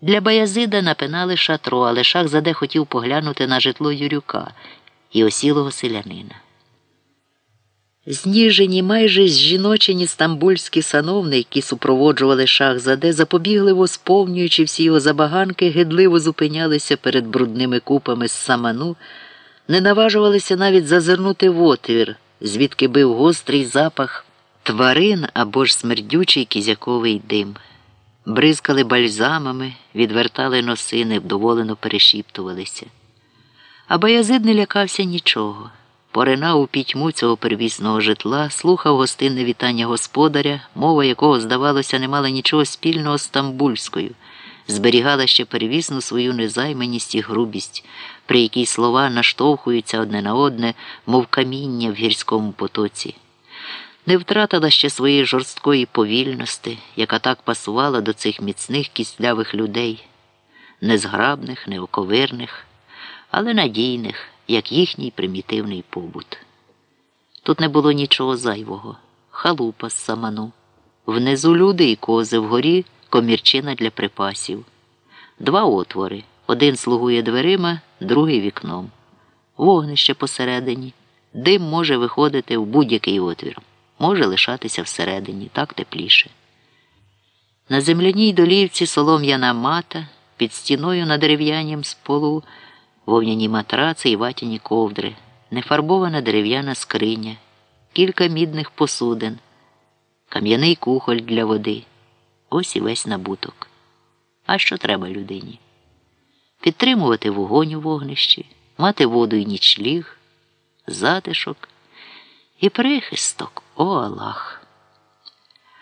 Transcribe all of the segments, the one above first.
Для Баязида напинали шатро, але шах заде хотів поглянути на житло Юрюка і осілого селянина. Зніжені, майже жіночені стамбульські сановни, які супроводжували шах заде, запобігливо сповнюючи всі його забаганки, гидливо зупинялися перед брудними купами з саману, не наважувалися навіть зазирнути в отвір, звідки бив гострий запах тварин або ж смердючий кізяковий дим. Бризкали бальзамами, відвертали носи, невдоволено перешіптувалися. А Баязид не лякався нічого. Поринав у пітьму цього первісного житла, слухав гостинне вітання господаря, мова якого, здавалося, не мала нічого спільного з стамбульською, зберігала ще первісну свою незайманість і грубість, при якій слова наштовхуються одне на одне, мов каміння в гірському потоці. Не втратила ще своєї жорсткої повільності, яка так пасувала до цих міцних кістлявих людей, незграбних, неоковирних, але надійних як їхній примітивний побут. Тут не було нічого зайвого, халупа з саману. Внизу люди і кози, вгорі комірчина для припасів. Два отвори. Один слугує дверима, другий вікном. Вогнище посередині. Дим може виходити в будь-який отвір, може лишатися всередині, так тепліше. На земляній долівці солом'яна мата під стіною на дерев'янім з полу вовняні матраци і ватяні ковдри, нефарбована дерев'яна скриня, кілька мідних посудин, кам'яний кухоль для води. Ось і весь набуток. А що треба людині? Підтримувати вогонь у вогнищі, мати воду і нічліг, затишок і прихисток, о Аллах.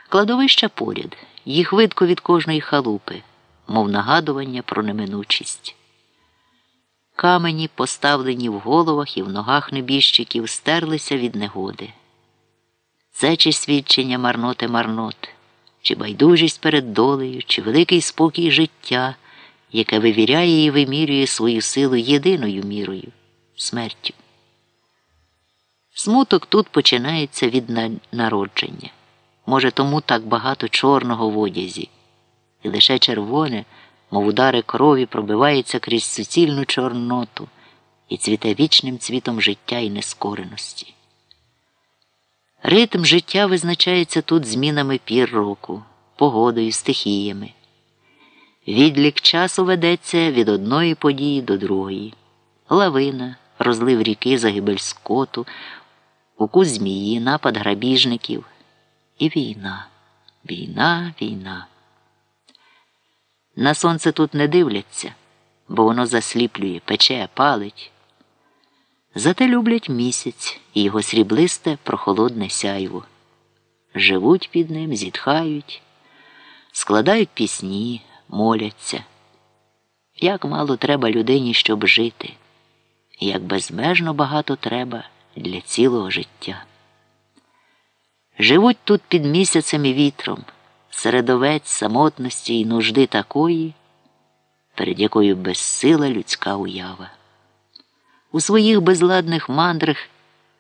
Кладовища поряд, їх видко від кожної халупи, мов нагадування про неминучість. Камені, поставлені в головах і в ногах небіжчиків, стерлися від негоди. Це чи свідчення марноти марнот, чи байдужість перед долею, чи великий спокій життя, яке вивіряє і вимірює свою силу єдиною мірою смертю. Смуток тут починається від народження. Може, тому так багато чорного в одязі, і лише червоне мов удари крові пробивається крізь суцільну чорноту і цвіте вічним цвітом життя і нескореності. Ритм життя визначається тут змінами пір року, погодою, стихіями. Відлік часу ведеться від одної події до другої. Лавина, розлив ріки, загибель скоту, укус змії, напад грабіжників і війна, війна, війна. На сонце тут не дивляться, бо воно засліплює, пече, палить. Зате люблять місяць і його сріблисте прохолодне сяйво. Живуть під ним, зітхають, складають пісні, моляться. Як мало треба людині, щоб жити, як безмежно багато треба для цілого життя. Живуть тут під місяцем і вітром середовець самотності і нужди такої, перед якою безсила людська уява. У своїх безладних мандрах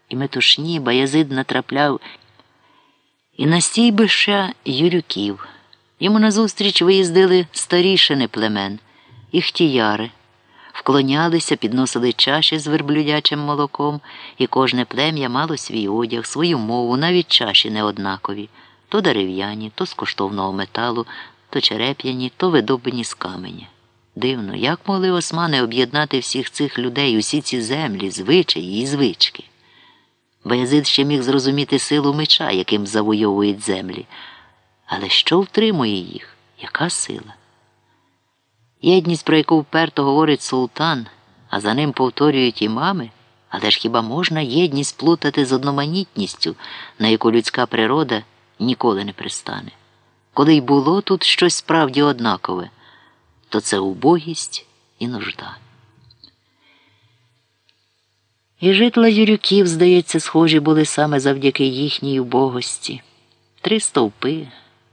і метушні Баязид натрапляв і на стійбища юрюків. Йому назустріч виїздили старішини племен, іхтіяри, вклонялися, підносили чаші з верблюдячим молоком, і кожне плем'я мало свій одяг, свою мову, навіть чаші неоднакові то дерев'яні, то з коштовного металу, то череп'яні, то видобані з каменя. Дивно, як могли османи об'єднати всіх цих людей, усі ці землі, звичаї і звички. Баязид ще міг зрозуміти силу меча, яким завойовують землі. Але що втримує їх? Яка сила? Єдність, про яку вперто говорить султан, а за ним повторюють імами, але ж хіба можна єдність плутати з одноманітністю, на яку людська природа ніколи не пристане. Коли й було тут щось справді однакове, то це убогість і нужда. І житла Юрюків, здається, схожі були саме завдяки їхній убогості. Три стовпи,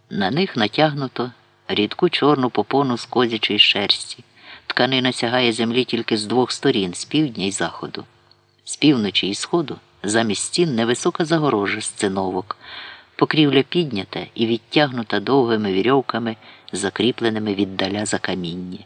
на них натягнуто рідку чорну попону з козячої шерсті. Тканина сягає землі тільки з двох сторін з півдня і заходу. З півночі і сходу замість стін невисока загорожа з циновок покрівля піднята і відтягнута довгими вірьовками закріпленими віддаля за каміння.